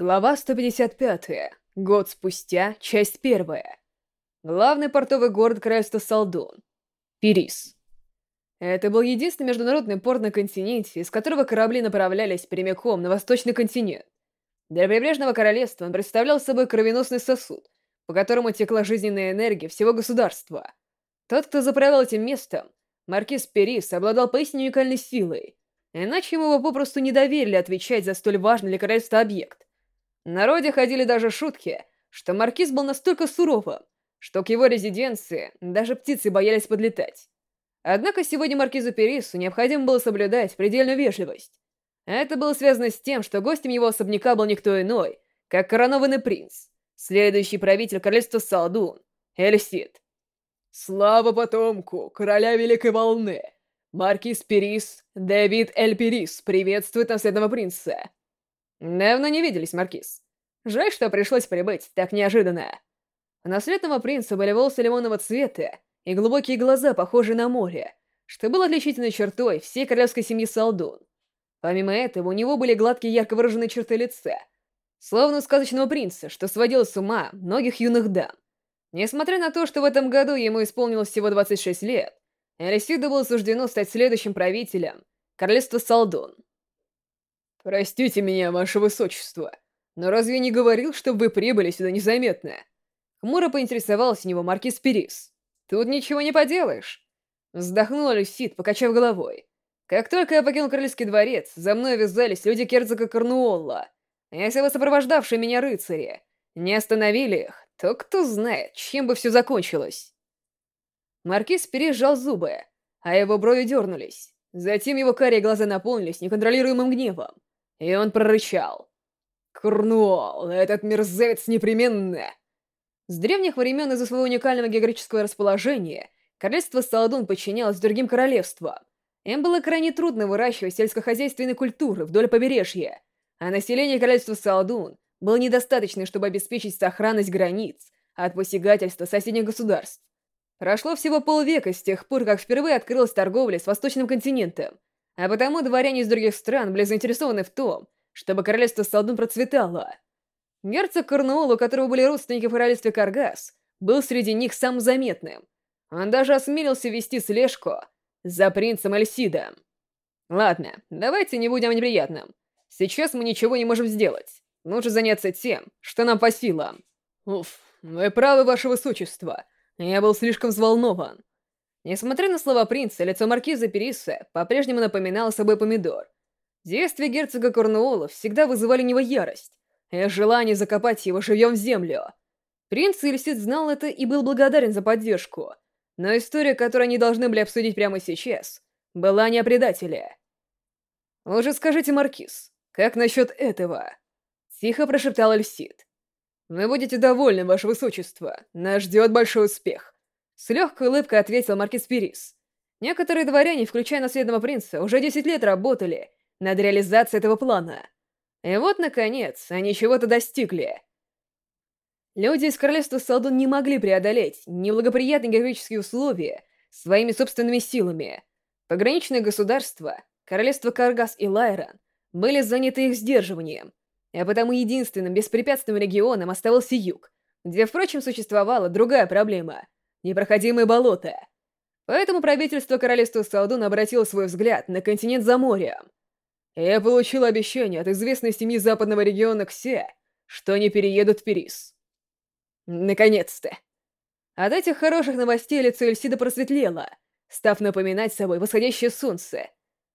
Глава 155. Год спустя. Часть первая. Главный портовый город королевства Салдун. Перис. Это был единственный международный порт на континенте, из которого корабли направлялись прямиком на восточный континент. Для прибрежного королевства он представлял собой кровеносный сосуд, по которому текла жизненная энергия всего государства. Тот, кто заправлял этим местом, маркиз Перис, обладал поистине уникальной силой, иначе ему бы попросту не доверили отвечать за столь важный для королевства объект. В народе ходили даже шутки, что маркиз был настолько суровым, что к его резиденции даже птицы боялись подлетать. Однако сегодня маркизу Перису необходимо было соблюдать предельную вежливость. Это было связано с тем, что гостем его особняка был никто иной, как коронованный принц, следующий правитель королевства Салдун, Эльсид. «Слава потомку, короля Великой Волны! Маркиз Перис, Дэвид Эль Перис приветствует наследного принца!» «Давно не виделись, Маркиз. Жаль, что пришлось прибыть так неожиданно». У наследного принца были волосы лимонного цвета и глубокие глаза, похожие на море, что было отличительной чертой всей королевской семьи Салдун. Помимо этого, у него были гладкие ярко выраженные черты лица, словно у сказочного принца, что сводил с ума многих юных дам. Несмотря на то, что в этом году ему исполнилось всего 26 лет, Элисиду было суждено стать следующим правителем королевства Салдун. «Простите меня, ваше высочество, но разве не говорил, что вы прибыли сюда незаметно?» Хмуро поинтересовался у него маркиз Перис. «Тут ничего не поделаешь!» Вздохнула Люсид, покачав головой. «Как только я покинул Королевский дворец, за мной вязались люди герцога Корнуолла. Если бы сопровождавшие меня рыцари не остановили их, то кто знает, чем бы все закончилось?» Маркиз Перис сжал зубы, а его брови дернулись. Затем его карие глаза наполнились неконтролируемым гневом. И он прорычал. «Корнуолл, этот мерзавец непременно!» С древних времен из-за своего уникального географического расположения королевство Саладун подчинялось другим королевствам. Им было крайне трудно выращивать сельскохозяйственные культуры вдоль побережья, а население королевства Саладун было недостаточно, чтобы обеспечить сохранность границ от посягательства соседних государств. Прошло всего полвека с тех пор, как впервые открылась торговля с восточным континентом, а потому дворяне из других стран были заинтересованы в том, чтобы королевство Салдун процветало. Герцог Корнуолл, у которого были родственники в королевстве Каргас, был среди них самым заметным. Он даже осмелился вести слежку за принцем Эльсидом. Ладно, давайте не будем неприятным. Сейчас мы ничего не можем сделать. Лучше заняться тем, что нам по силам. Уф, вы правы, ваше высочество. Я был слишком взволнован. Несмотря на слова принца, лицо маркиза Периса по-прежнему напоминало собой помидор. Действия герцога Корнуола всегда вызывали у него ярость и желание закопать его живьем в землю. Принц Ильсид знал это и был благодарен за поддержку, но история, которую они должны были обсудить прямо сейчас, была не о предателе. «Уже скажите, Маркиз, как насчет этого?» Тихо прошептал Эльсид. «Вы будете довольны, ваше высочество. Нас ждет большой успех. С легкой улыбкой ответил маркиз Перис. Некоторые дворяне, включая наследного принца, уже 10 лет работали над реализацией этого плана. И вот, наконец, они чего-то достигли. Люди из королевства Салдун не могли преодолеть неблагоприятные географические условия своими собственными силами. Пограничные государства, королевства Каргас и Лайран, были заняты их сдерживанием, а потому единственным беспрепятственным регионом оставался юг, где, впрочем, существовала другая проблема — непроходимые болота. Поэтому правительство королевства Салдун обратило свой взгляд на континент за морем. Я получил обещание от известной семьи западного региона Ксе, что они переедут в Перис. Наконец-то. От этих хороших новостей лицо Эльсида просветлело, став напоминать собой восходящее солнце.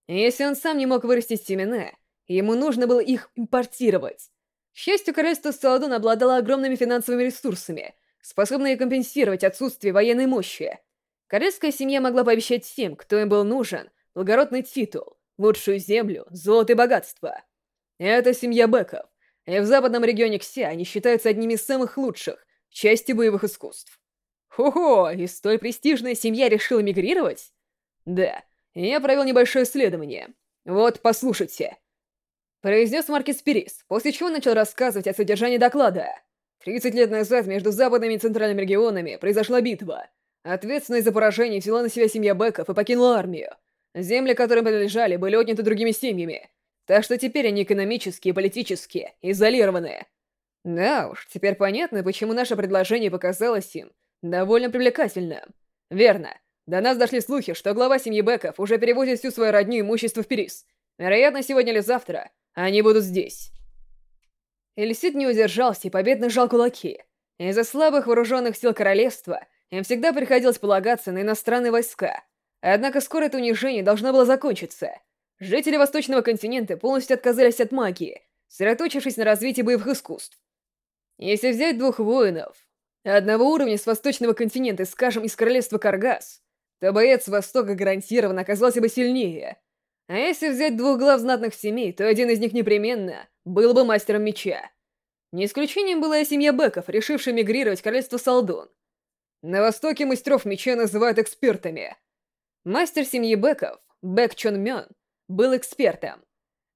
Если он сам не мог вырастить семена, ему нужно было их импортировать. К счастью, королевство Саладун обладало огромными финансовыми ресурсами — способные компенсировать отсутствие военной мощи. Королевская семья могла пообещать всем, кто им был нужен, благородный титул, лучшую землю, золото и богатство. Это семья Беков, и в западном регионе Кся они считаются одними из самых лучших в части боевых искусств. Хо-хо, и столь престижная семья решила мигрировать? Да, я провел небольшое исследование. Вот, послушайте. Произнес Маркис Перис, после чего начал рассказывать о содержании доклада. 30 лет назад между западными и центральными регионами произошла битва. Ответственность за поражение взяла на себя семья Беков и покинула армию. Земли, которым принадлежали, были отняты другими семьями. так что теперь они экономически и политически изолированы. Да уж, теперь понятно, почему наше предложение показалось им довольно привлекательным. Верно. До нас дошли слухи, что глава семьи Беков уже перевозит всю свою родню имущество в Перис. Вероятно, сегодня или завтра они будут здесь. Эльсид не удержался и победно сжал кулаки. Из-за слабых вооруженных сил королевства им всегда приходилось полагаться на иностранные войска. Однако скоро это унижение должно было закончиться. Жители Восточного континента полностью отказались от магии, сосредоточившись на развитии боевых искусств. Если взять двух воинов, одного уровня с Восточного континента, скажем, из Королевства Каргас, то боец Востока гарантированно оказался бы сильнее. А если взять двух глав знатных семей, то один из них непременно был бы мастером меча. Не исключением была и семья Беков, решившая мигрировать в Королевство Салдун. На Востоке мастеров меча называют экспертами. Мастер семьи Беков, Бек Чон Мён, был экспертом.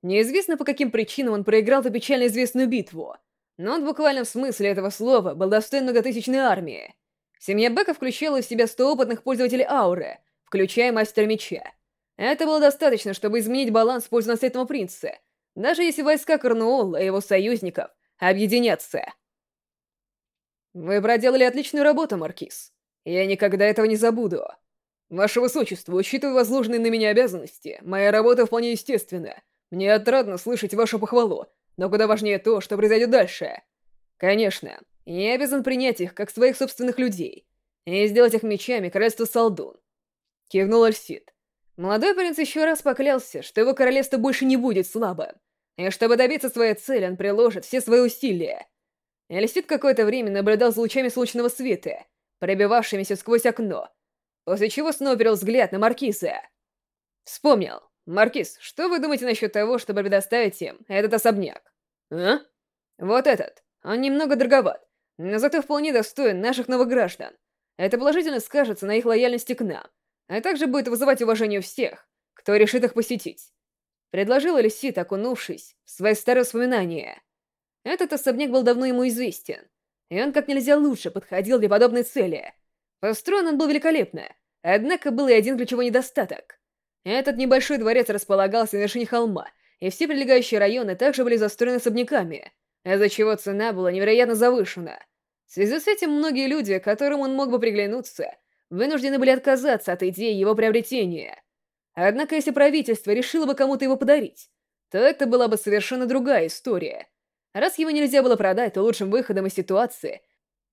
Неизвестно по каким причинам он проиграл эту печально известную битву, но он в буквальном смысле этого слова был достоин многотысячной армии. Семья Бека включала в себя 100 опытных пользователей ауры, включая мастера меча. Это было достаточно, чтобы изменить баланс в пользу наследного принца, даже если войска Корнуолла и его союзников объединятся. Вы проделали отличную работу, Маркиз. Я никогда этого не забуду. Ваше Высочество, учитывая возложенные на меня обязанности, моя работа вполне естественна. Мне отрадно слышать вашу похвалу, но куда важнее то, что произойдет дальше. Конечно, я обязан принять их, как своих собственных людей, и сделать их мечами королевства Салдун. Кивнул Альсид. Молодой принц еще раз поклялся, что его королевство больше не будет слабым, и чтобы добиться своей цели, он приложит все свои усилия. Эльсид какое-то время наблюдал за лучами солнечного света, пробивавшимися сквозь окно, после чего снова перел взгляд на Маркиза. Вспомнил. «Маркиз, что вы думаете насчет того, чтобы предоставить им этот особняк?» «А?» «Вот этот. Он немного дороговат, но зато вполне достоин наших новых граждан. Это положительно скажется на их лояльности к нам, а также будет вызывать уважение у всех, кто решит их посетить». Предложил Элисит, окунувшись в свои старые воспоминания. Этот особняк был давно ему известен, и он как нельзя лучше подходил для подобной цели. Построен он был великолепно, однако был и один ключевой недостаток. Этот небольшой дворец располагался на вершине холма, и все прилегающие районы также были застроены особняками, из-за чего цена была невероятно завышена. В связи с этим многие люди, которым он мог бы приглянуться, вынуждены были отказаться от идеи его приобретения. Однако если правительство решило бы кому-то его подарить, то это была бы совершенно другая история. Раз его нельзя было продать, то лучшим выходом из ситуации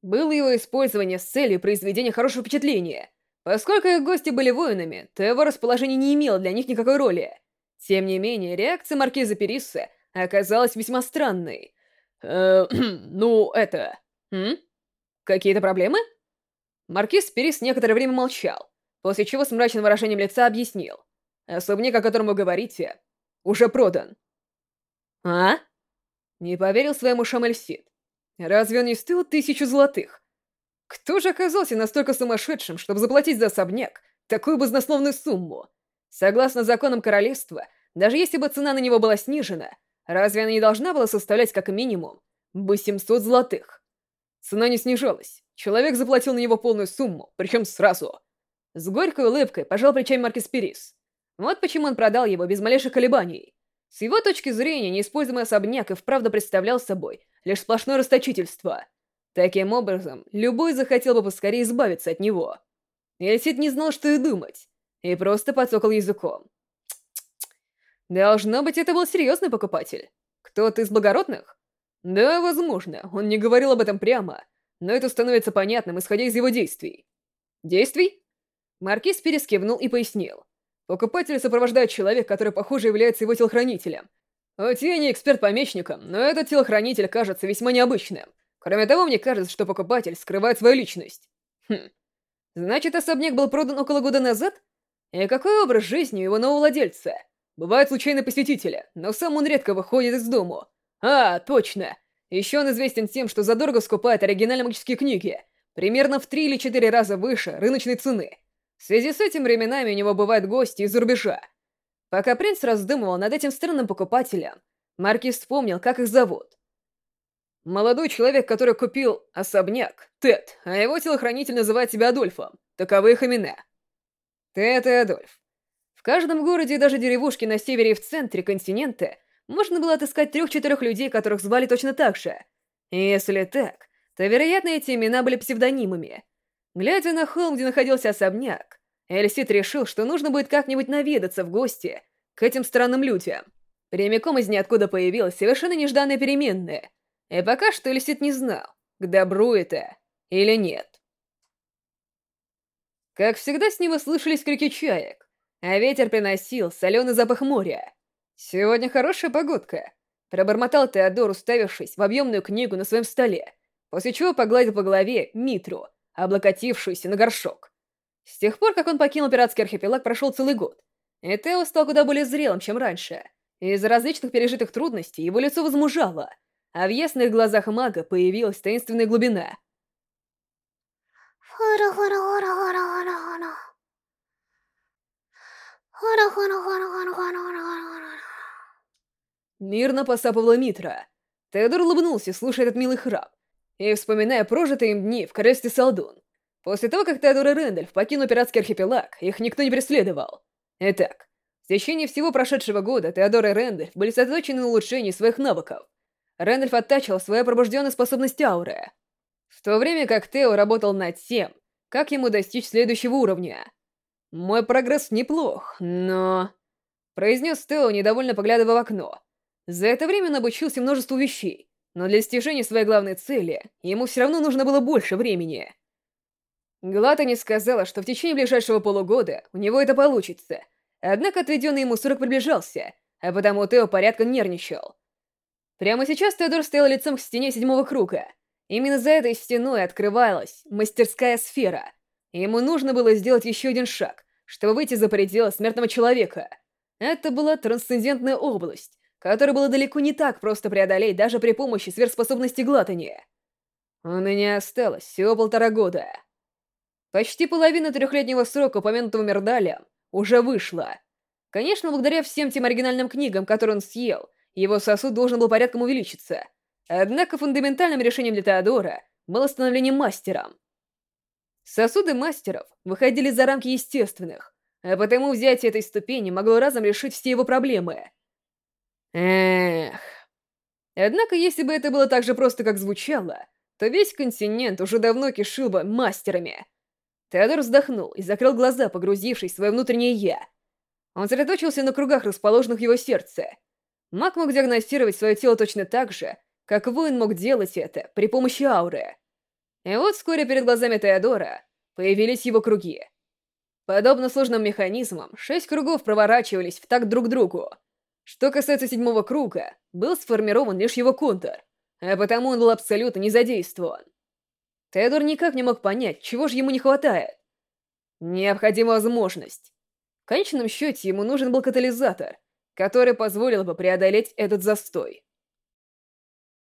было его использование с целью произведения хорошего впечатления. Поскольку их гости были воинами, то его расположение не имело для них никакой роли. Тем не менее, реакция маркиза Перисса оказалась весьма странной. «Э, ну, это... М? Какие-то проблемы?» Маркиз Перис некоторое время молчал, после чего с мрачным выражением лица объяснил. «Особняк, о котором вы говорите, уже продан». «А?» Не поверил своему ушам Разве он не стоил тысячу золотых? Кто же оказался настолько сумасшедшим, чтобы заплатить за особняк такую баснословную сумму? Согласно законам королевства, даже если бы цена на него была снижена, разве она не должна была составлять как минимум 800 золотых? Цена не снижалась. Человек заплатил на него полную сумму, причем сразу. С горькой улыбкой пожал плечами Маркис Перис. Вот почему он продал его без малейших колебаний. С его точки зрения, неиспользуемый особняк и вправду представлял собой лишь сплошное расточительство. Таким образом, любой захотел бы поскорее избавиться от него. Эльсид не знал, что и думать, и просто подсокал языком. Должно быть, это был серьезный покупатель. Кто-то из благородных? Да, возможно, он не говорил об этом прямо, но это становится понятным, исходя из его действий. Действий? Маркиз перескивнул и пояснил. Покупателя сопровождает человек, который, похоже, является его телохранителем. Я не эксперт по мечникам, но этот телохранитель кажется весьма необычным. Кроме того, мне кажется, что покупатель скрывает свою личность. Хм. Значит, особняк был продан около года назад? И какой образ жизни у его нового владельца? Бывают случайные посетители, но сам он редко выходит из дому. А, точно. Еще он известен тем, что задорого скупает оригинальные магические книги, примерно в три или четыре раза выше рыночной цены. В связи с этим временами у него бывают гости из-за рубежа. Пока принц раздумывал над этим странным покупателем, Маркиз вспомнил, как их зовут. Молодой человек, который купил особняк, Тед, а его телохранитель называет себя Адольфом. Таковы их имена. Тед и Адольф. В каждом городе и даже деревушке на севере и в центре континента можно было отыскать трех-четырех людей, которых звали точно так же. Если так, то, вероятно, эти имена были псевдонимами. Глядя на холм, где находился особняк, Эльсит решил, что нужно будет как-нибудь наведаться в гости к этим странным людям. Прямиком из ниоткуда появилась совершенно нежданная переменная, и пока что Эльсит не знал, к добру это или нет. Как всегда, с него слышались крики чаек, а ветер приносил соленый запах моря. «Сегодня хорошая погодка», — пробормотал Теодор, уставившись в объемную книгу на своем столе, после чего погладил по голове Митру, облокотившуюся на горшок. С тех пор, как он покинул пиратский архипелаг, прошел целый год, и Тео стал куда более зрелым, чем раньше. Из-за различных пережитых трудностей его лицо возмужало, а в ясных глазах мага появилась таинственная глубина. Мирно посапывала Митра. Теодор улыбнулся, слушая этот милый храп, и вспоминая прожитые им дни в королевстве Салдун. После того, как Теодор и Рэндальф покинул пиратский архипелаг, их никто не преследовал. Итак, в течение всего прошедшего года Теодор и Рэндальф были сосредоточены на улучшении своих навыков. Рэндальф оттачивал свою пробужденную способность ауры, в то время как Тео работал над тем, как ему достичь следующего уровня. «Мой прогресс неплох, но...» Произнес Тео, недовольно поглядывая в окно. За это время он обучился множеству вещей, но для достижения своей главной цели ему все равно нужно было больше времени. Глата не сказала, что в течение ближайшего полугода у него это получится, однако отведенный ему срок приближался, а потому Тео порядком нервничал. Прямо сейчас Теодор стоял лицом к стене седьмого круга. Именно за этой стеной открывалась мастерская сфера. Ему нужно было сделать еще один шаг, чтобы выйти за пределы смертного человека. Это была трансцендентная область, которое было далеко не так просто преодолеть даже при помощи сверхспособности глатания. У меня осталось всего полтора года. Почти половина трехлетнего срока, упомянутого Мердалем, уже вышла. Конечно, благодаря всем тем оригинальным книгам, которые он съел, его сосуд должен был порядком увеличиться. Однако фундаментальным решением для Теодора было становление мастером. Сосуды мастеров выходили за рамки естественных, а потому взятие этой ступени могло разом решить все его проблемы. Эх. Однако, если бы это было так же просто, как звучало, то весь континент уже давно кишил бы мастерами. Теодор вздохнул и закрыл глаза, погрузившись в свое внутреннее «я». Он сосредоточился на кругах, расположенных в его сердце. Маг мог диагностировать свое тело точно так же, как воин мог делать это при помощи ауры. И вот вскоре перед глазами Теодора появились его круги. Подобно сложным механизмам, шесть кругов проворачивались в такт друг другу. Что касается седьмого круга, был сформирован лишь его контур, а потому он был абсолютно не задействован. Теодор никак не мог понять, чего же ему не хватает. Необходима возможность. В конечном счете ему нужен был катализатор, который позволил бы преодолеть этот застой.